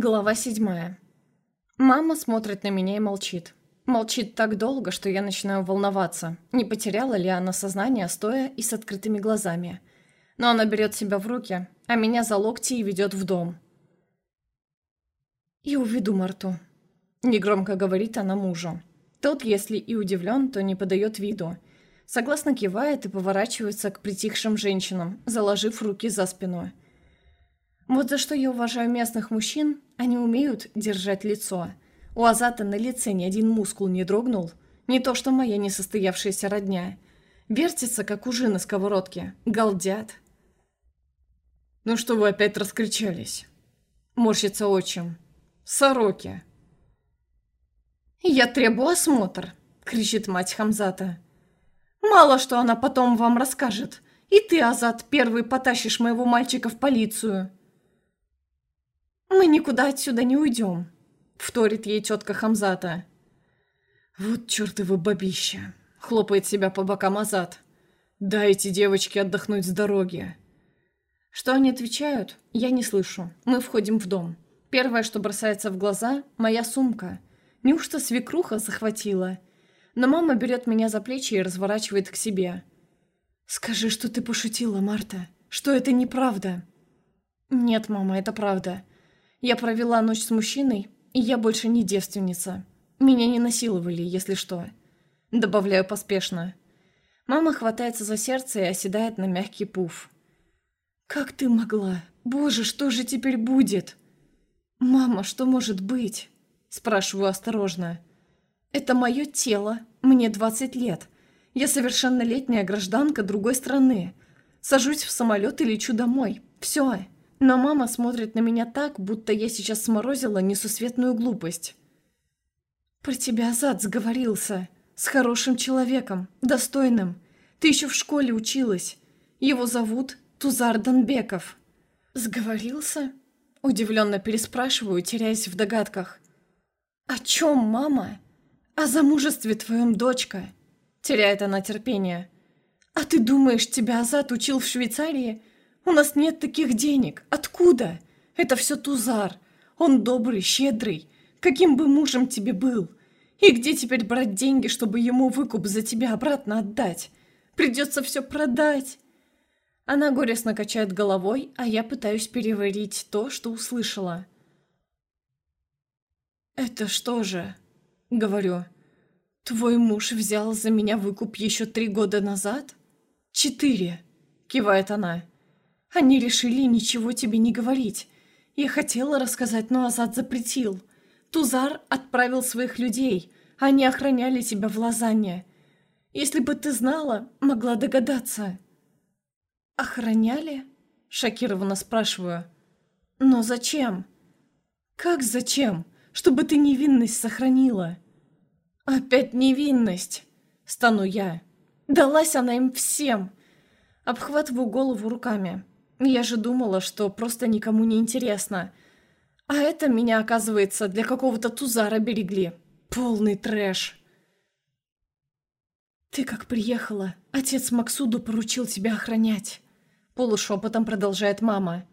Глава седьмая. Мама смотрит на меня и молчит. Молчит так долго, что я начинаю волноваться, не потеряла ли она сознание, стоя и с открытыми глазами. Но она берет себя в руки, а меня за локти и ведет в дом. «И уведу Марту», — негромко говорит она мужу. Тот, если и удивлен, то не подает виду. Согласно кивает и поворачивается к притихшим женщинам, заложив руки за спину. Вот за что я уважаю местных мужчин, они умеют держать лицо. У Азата на лице ни один мускул не дрогнул, не то что моя несостоявшаяся родня. Вертится, как ужин на сковородке, галдят. «Ну что вы опять раскричались?» Морщится отчим. «Сороки!» «Я требую осмотр!» — кричит мать Хамзата. «Мало что она потом вам расскажет. И ты, Азат, первый потащишь моего мальчика в полицию!» «Мы никуда отсюда не уйдем», — вторит ей тетка Хамзата. «Вот чертовы бабища!» — хлопает себя по бокам Азат. «Дайте девочке отдохнуть с дороги». Что они отвечают, я не слышу. Мы входим в дом. Первое, что бросается в глаза — моя сумка. Неужто свекруха захватила? Но мама берет меня за плечи и разворачивает к себе. «Скажи, что ты пошутила, Марта, что это неправда». «Нет, мама, это правда. Я провела ночь с мужчиной, и я больше не девственница. Меня не насиловали, если что. Добавляю поспешно. Мама хватается за сердце и оседает на мягкий пуф. «Как ты могла? Боже, что же теперь будет?» «Мама, что может быть?» Спрашиваю осторожно. «Это мое тело. Мне 20 лет. Я совершеннолетняя гражданка другой страны. Сажусь в самолет и лечу домой. Все. Но мама смотрит на меня так, будто я сейчас сморозила несусветную глупость. «Про тебя Азат сговорился. С хорошим человеком, достойным. Ты еще в школе училась. Его зовут Тузар Донбеков». «Сговорился?» Удивленно переспрашиваю, теряясь в догадках. «О чем, мама?» «О замужестве твоем, дочка!» Теряет она терпение. «А ты думаешь, тебя Азат учил в Швейцарии? У нас нет таких денег. Откуда? Это все Тузар. Он добрый, щедрый. Каким бы мужем тебе был? И где теперь брать деньги, чтобы ему выкуп за тебя обратно отдать? Придется все продать. Она горестно качает головой, а я пытаюсь переварить то, что услышала. «Это что же?» — говорю. «Твой муж взял за меня выкуп еще три года назад?» «Четыре», — кивает она. Они решили ничего тебе не говорить. Я хотела рассказать, но Азат запретил. Тузар отправил своих людей. Они охраняли тебя в Лозанне. Если бы ты знала, могла догадаться». «Охраняли?» — шокированно спрашиваю. «Но зачем?» «Как зачем? Чтобы ты невинность сохранила». «Опять невинность!» — стану я. «Далась она им всем!» Обхватываю голову руками. Я же думала, что просто никому не интересно. А это меня, оказывается, для какого-то тузара берегли. Полный трэш. «Ты как приехала, отец Максуду поручил тебя охранять», — полушепотом продолжает мама.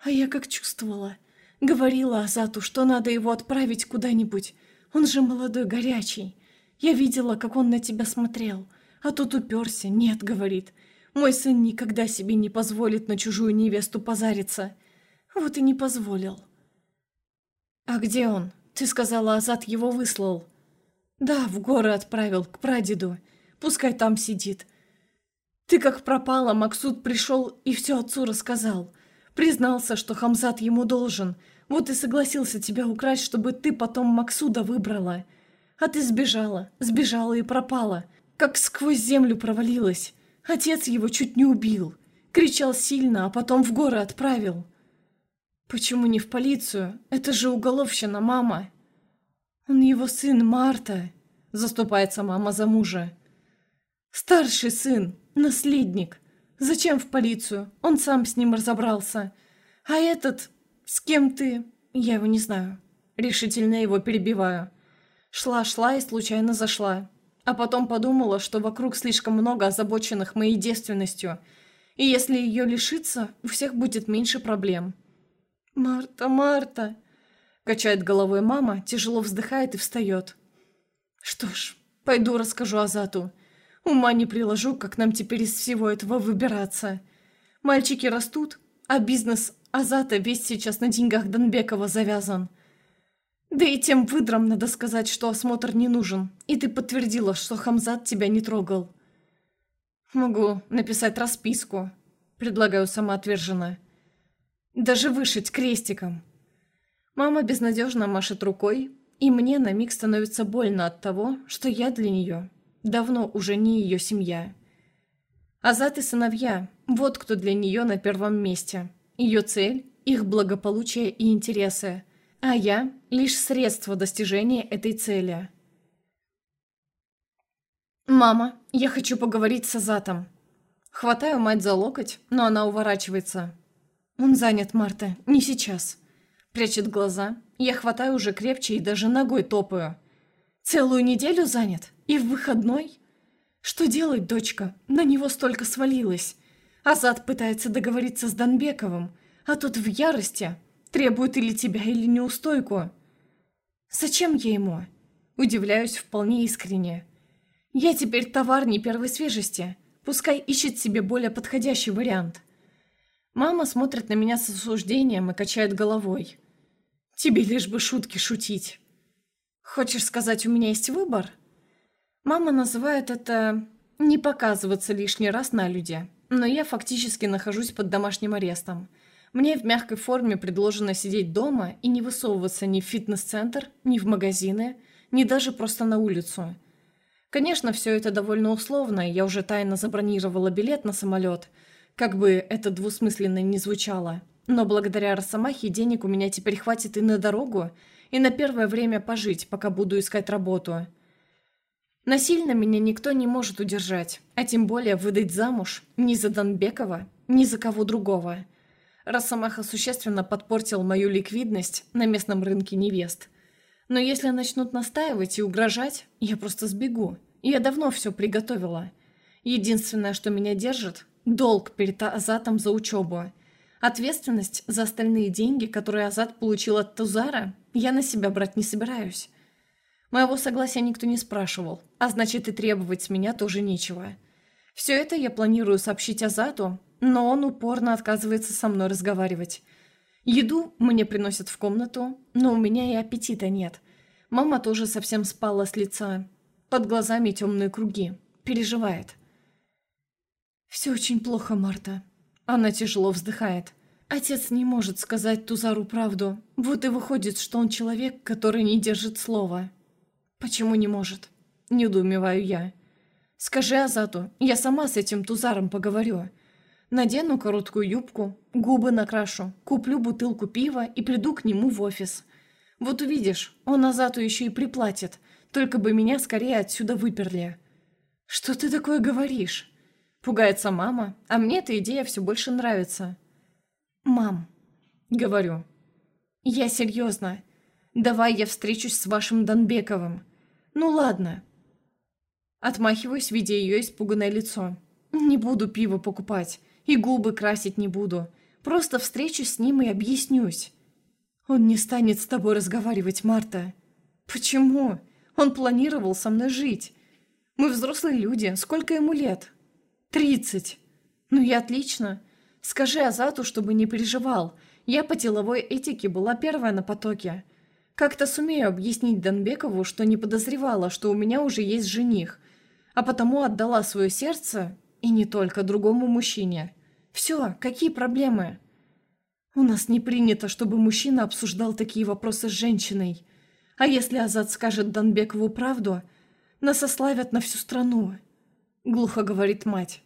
«А я как чувствовала. Говорила Азату, что надо его отправить куда-нибудь. Он же молодой, горячий. Я видела, как он на тебя смотрел. А тут уперся. Нет, говорит. Мой сын никогда себе не позволит на чужую невесту позариться. Вот и не позволил. А где он? Ты сказала, Азат его выслал. Да, в горы отправил, к прадеду. Пускай там сидит. Ты как пропала, Максут пришел и все отцу рассказал. Признался, что Хамзат ему должен. Вот и согласился тебя украсть, чтобы ты потом Максуда выбрала. А ты сбежала, сбежала и пропала. Как сквозь землю провалилась. Отец его чуть не убил. Кричал сильно, а потом в горы отправил. Почему не в полицию? Это же уголовщина, мама. Он его сын Марта, заступается мама за мужа. Старший сын, наследник. Зачем в полицию? Он сам с ним разобрался. А этот, с кем ты? Я его не знаю. Решительно его перебиваю. Шла-шла и случайно зашла. А потом подумала, что вокруг слишком много озабоченных моей девственностью, и если ее лишиться, у всех будет меньше проблем. «Марта, Марта!» Качает головой мама, тяжело вздыхает и встает. Что ж, пойду расскажу Азату. Ума не приложу, как нам теперь из всего этого выбираться. Мальчики растут, а бизнес Азата весь сейчас на деньгах Донбекова завязан. Да и тем выдрам надо сказать, что осмотр не нужен, и ты подтвердила, что Хамзат тебя не трогал. Могу написать расписку, предлагаю самоотверженно. Даже вышить крестиком. Мама безнадежно машет рукой, и мне на миг становится больно от того, что я для нее давно уже не ее семья. Азат и сыновья – вот кто для нее на первом месте. Ее цель – их благополучие и интересы, а я – лишь средство достижения этой цели. «Мама, я хочу поговорить с Азатом». Хватаю мать за локоть, но она уворачивается. «Он занят, Марта, не сейчас». Прячет глаза. Я хватаю уже крепче и даже ногой топаю. «Целую неделю занят? И в выходной?» «Что делать, дочка? На него столько свалилось. Азат пытается договориться с Донбековым, а тут в ярости. Требует или тебя, или неустойку». «Зачем я ему?» Удивляюсь вполне искренне. «Я теперь товар не первой свежести. Пускай ищет себе более подходящий вариант». Мама смотрит на меня с осуждением и качает головой. Тебе лишь бы шутки шутить. Хочешь сказать, у меня есть выбор? Мама называет это «не показываться лишний раз на люди», но я фактически нахожусь под домашним арестом. Мне в мягкой форме предложено сидеть дома и не высовываться ни в фитнес-центр, ни в магазины, ни даже просто на улицу. Конечно, все это довольно условно, я уже тайно забронировала билет на самолет, как бы это двусмысленно не звучало – но благодаря Росомахе денег у меня теперь хватит и на дорогу, и на первое время пожить, пока буду искать работу. Насильно меня никто не может удержать, а тем более выдать замуж ни за Донбекова, ни за кого другого. Росомаха существенно подпортил мою ликвидность на местном рынке невест. Но если начнут настаивать и угрожать, я просто сбегу. Я давно все приготовила. Единственное, что меня держит – долг перед Азатом за учебу – Ответственность за остальные деньги, которые Азат получил от Тузара, я на себя брать не собираюсь. Моего согласия никто не спрашивал, а значит и требовать с меня тоже нечего. Все это я планирую сообщить Азату, но он упорно отказывается со мной разговаривать. Еду мне приносят в комнату, но у меня и аппетита нет. Мама тоже совсем спала с лица. Под глазами темные круги. Переживает. «Все очень плохо, Марта», она тяжело вздыхает. Отец не может сказать Тузару правду. Вот и выходит, что он человек, который не держит слова. Почему не может? Недоумеваю я. Скажи Азату, я сама с этим Тузаром поговорю. Надену короткую юбку, губы накрашу, куплю бутылку пива и приду к нему в офис. Вот увидишь, он Азату еще и приплатит, только бы меня скорее отсюда выперли. Что ты такое говоришь? Пугается мама, а мне эта идея все больше нравится. «Мам», — говорю, — «я серьезно. Давай я встречусь с вашим Донбековым. Ну ладно». Отмахиваюсь, видя ее испуганное лицо. «Не буду пиво покупать, и губы красить не буду. Просто встречусь с ним и объяснюсь». «Он не станет с тобой разговаривать, Марта». «Почему? Он планировал со мной жить. Мы взрослые люди, сколько ему лет?» «Тридцать! Ну и отлично. Скажи Азату, чтобы не переживал. Я по деловой этике была первая на потоке. Как-то сумею объяснить Донбекову, что не подозревала, что у меня уже есть жених, а потому отдала свое сердце, и не только другому мужчине. Все, какие проблемы?» «У нас не принято, чтобы мужчина обсуждал такие вопросы с женщиной. А если Азат скажет Донбекову правду, нас ославят на всю страну», — глухо говорит мать.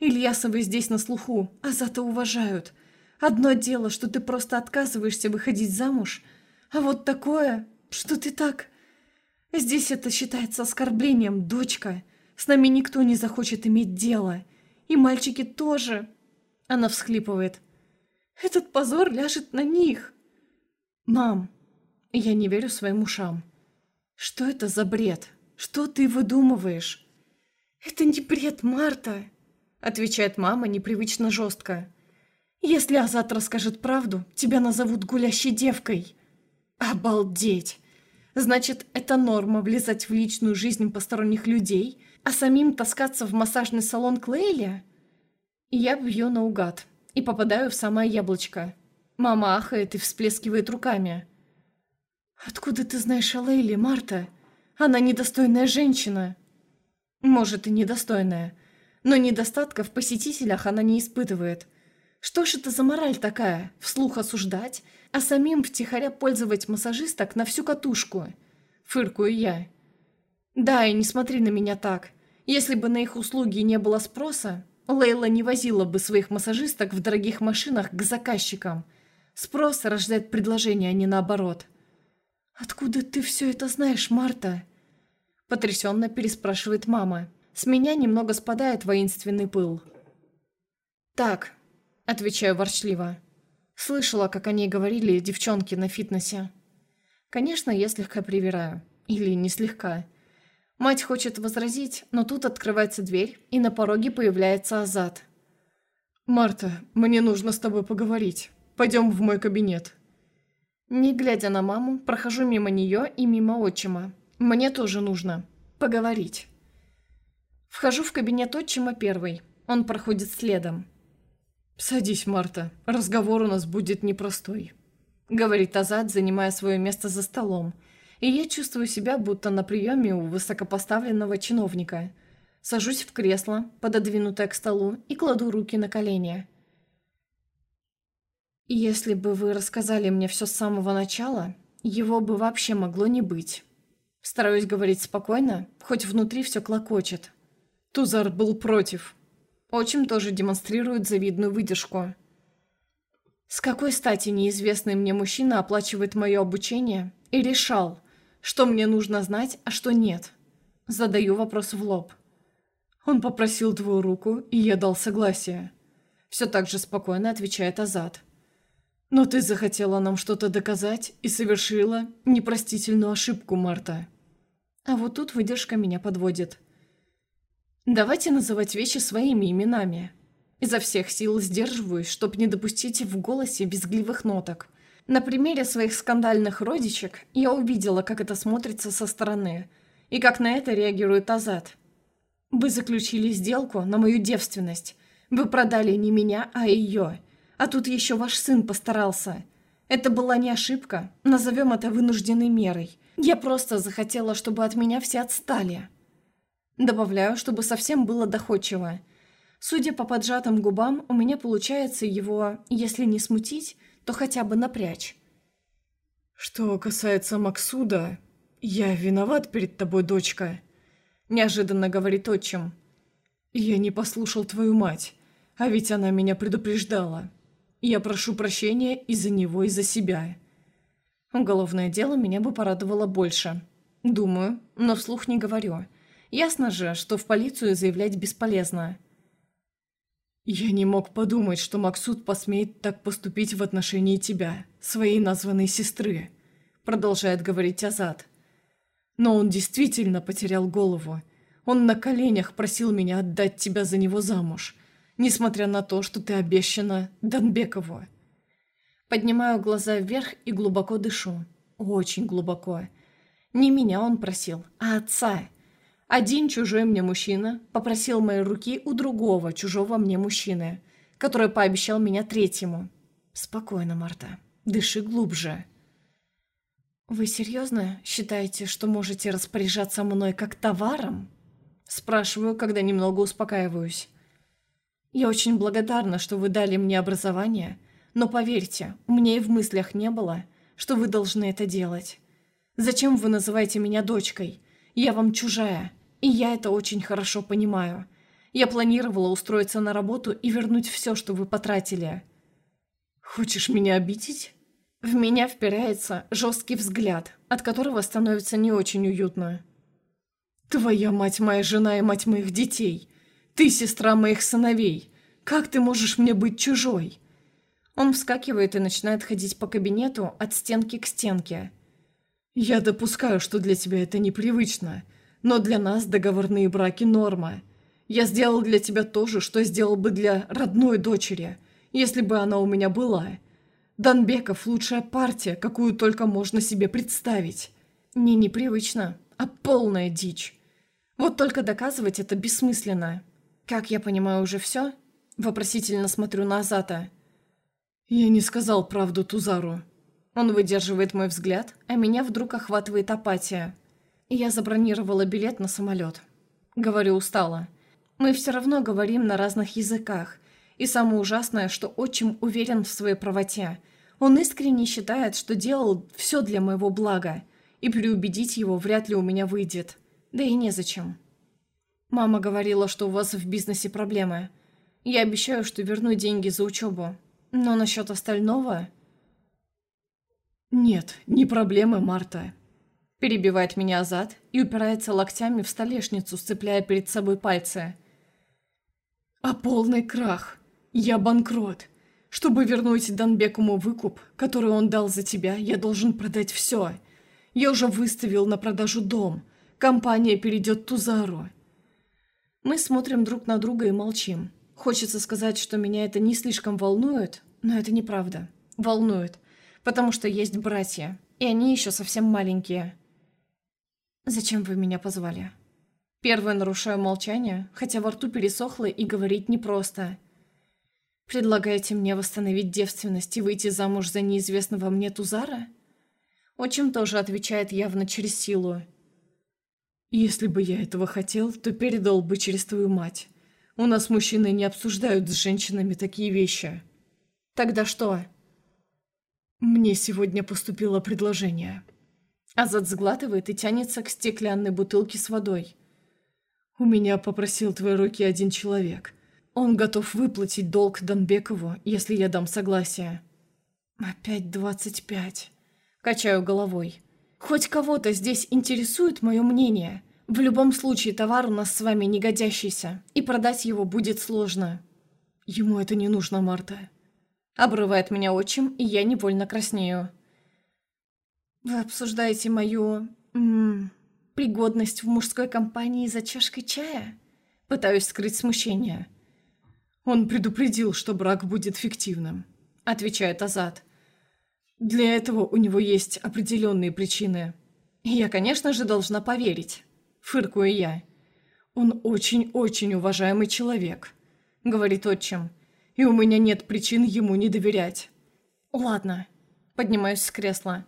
Ильясовы здесь на слуху, а зато уважают. Одно дело, что ты просто отказываешься выходить замуж, а вот такое, что ты так... Здесь это считается оскорблением, дочка. С нами никто не захочет иметь дело. И мальчики тоже. Она всхлипывает. Этот позор ляжет на них. Мам, я не верю своим ушам. Что это за бред? Что ты выдумываешь? Это не бред, Марта отвечает мама непривычно жестко. «Если Азат расскажет правду, тебя назовут гулящей девкой». Обалдеть! Значит, это норма влезать в личную жизнь посторонних людей, а самим таскаться в массажный салон Клейли? Я бью наугад и попадаю в самое яблочко. Мама ахает и всплескивает руками. «Откуда ты знаешь о Лейле, Марта? Она недостойная женщина». «Может, и недостойная, но недостатков в посетителях она не испытывает. Что ж это за мораль такая, вслух осуждать, а самим втихаря пользовать массажисток на всю катушку? Фыркую я. Да, и не смотри на меня так. Если бы на их услуги не было спроса, Лейла не возила бы своих массажисток в дорогих машинах к заказчикам. Спрос рождает предложение, а не наоборот. «Откуда ты все это знаешь, Марта?» Потрясенно переспрашивает мама. С меня немного спадает воинственный пыл. «Так, — отвечаю ворчливо. Слышала, как они говорили девчонки на фитнесе. Конечно, я слегка привираю. Или не слегка. Мать хочет возразить, но тут открывается дверь, и на пороге появляется Азат. «Марта, мне нужно с тобой поговорить. Пойдем в мой кабинет». Не глядя на маму, прохожу мимо нее и мимо отчима. Мне тоже нужно поговорить. Вхожу в кабинет отчима первый. Он проходит следом. «Садись, Марта. Разговор у нас будет непростой», — говорит Азат, занимая свое место за столом. И я чувствую себя, будто на приеме у высокопоставленного чиновника. Сажусь в кресло, пододвинутое к столу, и кладу руки на колени. «Если бы вы рассказали мне все с самого начала, его бы вообще могло не быть». Стараюсь говорить спокойно, хоть внутри все клокочет. Тузар был против, Отчим тоже демонстрирует завидную выдержку. С какой стати неизвестный мне мужчина оплачивает мое обучение и решал, что мне нужно знать, а что нет? Задаю вопрос в лоб. Он попросил твою руку, и я дал согласие. Все так же спокойно отвечает Азат. Но ты захотела нам что-то доказать и совершила непростительную ошибку, Марта. А вот тут выдержка меня подводит. Давайте называть вещи своими именами. Изо всех сил сдерживаюсь, чтобы не допустить в голосе безгливых ноток. На примере своих скандальных родичек я увидела, как это смотрится со стороны, и как на это реагирует Азат. Вы заключили сделку на мою девственность. Вы продали не меня, а ее. А тут еще ваш сын постарался. Это была не ошибка, назовем это вынужденной мерой. Я просто захотела, чтобы от меня все отстали. Добавляю, чтобы совсем было доходчиво. Судя по поджатым губам, у меня получается его, если не смутить, то хотя бы напрячь. «Что касается Максуда, я виноват перед тобой, дочка», – неожиданно говорит отчим. «Я не послушал твою мать, а ведь она меня предупреждала. Я прошу прощения и за него, и за себя». Уголовное дело меня бы порадовало больше. Думаю, но вслух не говорю – Ясно же, что в полицию заявлять бесполезно. «Я не мог подумать, что Максут посмеет так поступить в отношении тебя, своей названной сестры», продолжает говорить Азат. «Но он действительно потерял голову. Он на коленях просил меня отдать тебя за него замуж, несмотря на то, что ты обещана Донбекову». Поднимаю глаза вверх и глубоко дышу. Очень глубоко. Не меня он просил, а отца. Один чужой мне мужчина попросил моей руки у другого чужого мне мужчины, который пообещал меня третьему. Спокойно, Марта. Дыши глубже. «Вы серьезно считаете, что можете распоряжаться мной как товаром?» Спрашиваю, когда немного успокаиваюсь. «Я очень благодарна, что вы дали мне образование, но поверьте, у меня и в мыслях не было, что вы должны это делать. Зачем вы называете меня дочкой? Я вам чужая. И я это очень хорошо понимаю. Я планировала устроиться на работу и вернуть все, что вы потратили. Хочешь меня обидеть? В меня впирается жесткий взгляд, от которого становится не очень уютно. Твоя мать моя жена и мать моих детей. Ты сестра моих сыновей. Как ты можешь мне быть чужой? Он вскакивает и начинает ходить по кабинету от стенки к стенке. Я допускаю, что для тебя это непривычно, но для нас договорные браки – норма. Я сделал для тебя то же, что сделал бы для родной дочери, если бы она у меня была. Донбеков – лучшая партия, какую только можно себе представить. Не непривычно, а полная дичь. Вот только доказывать это бессмысленно. Как я понимаю уже все? Вопросительно смотрю на Азата. Я не сказал правду Тузару. Он выдерживает мой взгляд, а меня вдруг охватывает апатия. Я забронировала билет на самолет. Говорю устало. Мы все равно говорим на разных языках. И самое ужасное, что отчим уверен в своей правоте. Он искренне считает, что делал все для моего блага. И переубедить его вряд ли у меня выйдет. Да и незачем. Мама говорила, что у вас в бизнесе проблемы. Я обещаю, что верну деньги за учебу. Но насчет остального... «Нет, не проблемы, Марта», – перебивает меня Азат и упирается локтями в столешницу, сцепляя перед собой пальцы. «А полный крах. Я банкрот. Чтобы вернуть Донбекому выкуп, который он дал за тебя, я должен продать все. Я уже выставил на продажу дом. Компания перейдет Тузару». Мы смотрим друг на друга и молчим. Хочется сказать, что меня это не слишком волнует, но это неправда. Волнует потому что есть братья, и они еще совсем маленькие. Зачем вы меня позвали? Первое нарушаю молчание, хотя во рту пересохло и говорить непросто. Предлагаете мне восстановить девственность и выйти замуж за неизвестного мне Тузара? Отчим тоже отвечает явно через силу. Если бы я этого хотел, то передал бы через твою мать. У нас мужчины не обсуждают с женщинами такие вещи. Тогда что? «Мне сегодня поступило предложение». Азат сглатывает и тянется к стеклянной бутылке с водой. «У меня попросил твои руки один человек. Он готов выплатить долг Донбекову, если я дам согласие». «Опять двадцать пять». Качаю головой. «Хоть кого-то здесь интересует мое мнение. В любом случае товар у нас с вами не годящийся, и продать его будет сложно». «Ему это не нужно, Марта. Обрывает меня отчим, и я невольно краснею. «Вы обсуждаете мою... М -м, пригодность в мужской компании за чашкой чая?» Пытаюсь скрыть смущение. «Он предупредил, что брак будет фиктивным», — отвечает Азат. «Для этого у него есть определенные причины. Я, конечно же, должна поверить», — фыркую я. «Он очень-очень уважаемый человек», — говорит отчим и у меня нет причин ему не доверять. Ладно, поднимаюсь с кресла.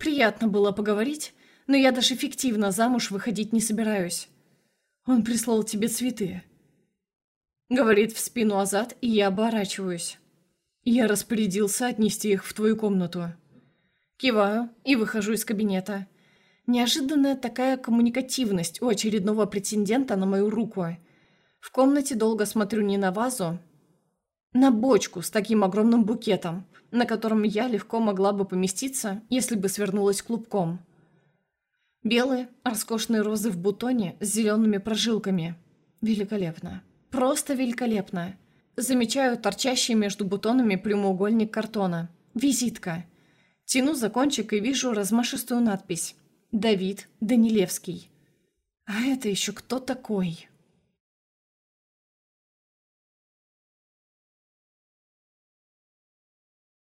Приятно было поговорить, но я даже фиктивно замуж выходить не собираюсь. Он прислал тебе цветы. Говорит в спину Азат, и я оборачиваюсь. Я распорядился отнести их в твою комнату. Киваю и выхожу из кабинета. Неожиданная такая коммуникативность у очередного претендента на мою руку. В комнате долго смотрю не на вазу, на бочку с таким огромным букетом, на котором я легко могла бы поместиться, если бы свернулась клубком. Белые, роскошные розы в бутоне с зелеными прожилками. Великолепно. Просто великолепно. Замечаю торчащий между бутонами прямоугольник картона. Визитка. Тяну за кончик и вижу размашистую надпись. «Давид Данилевский». А это еще кто такой?»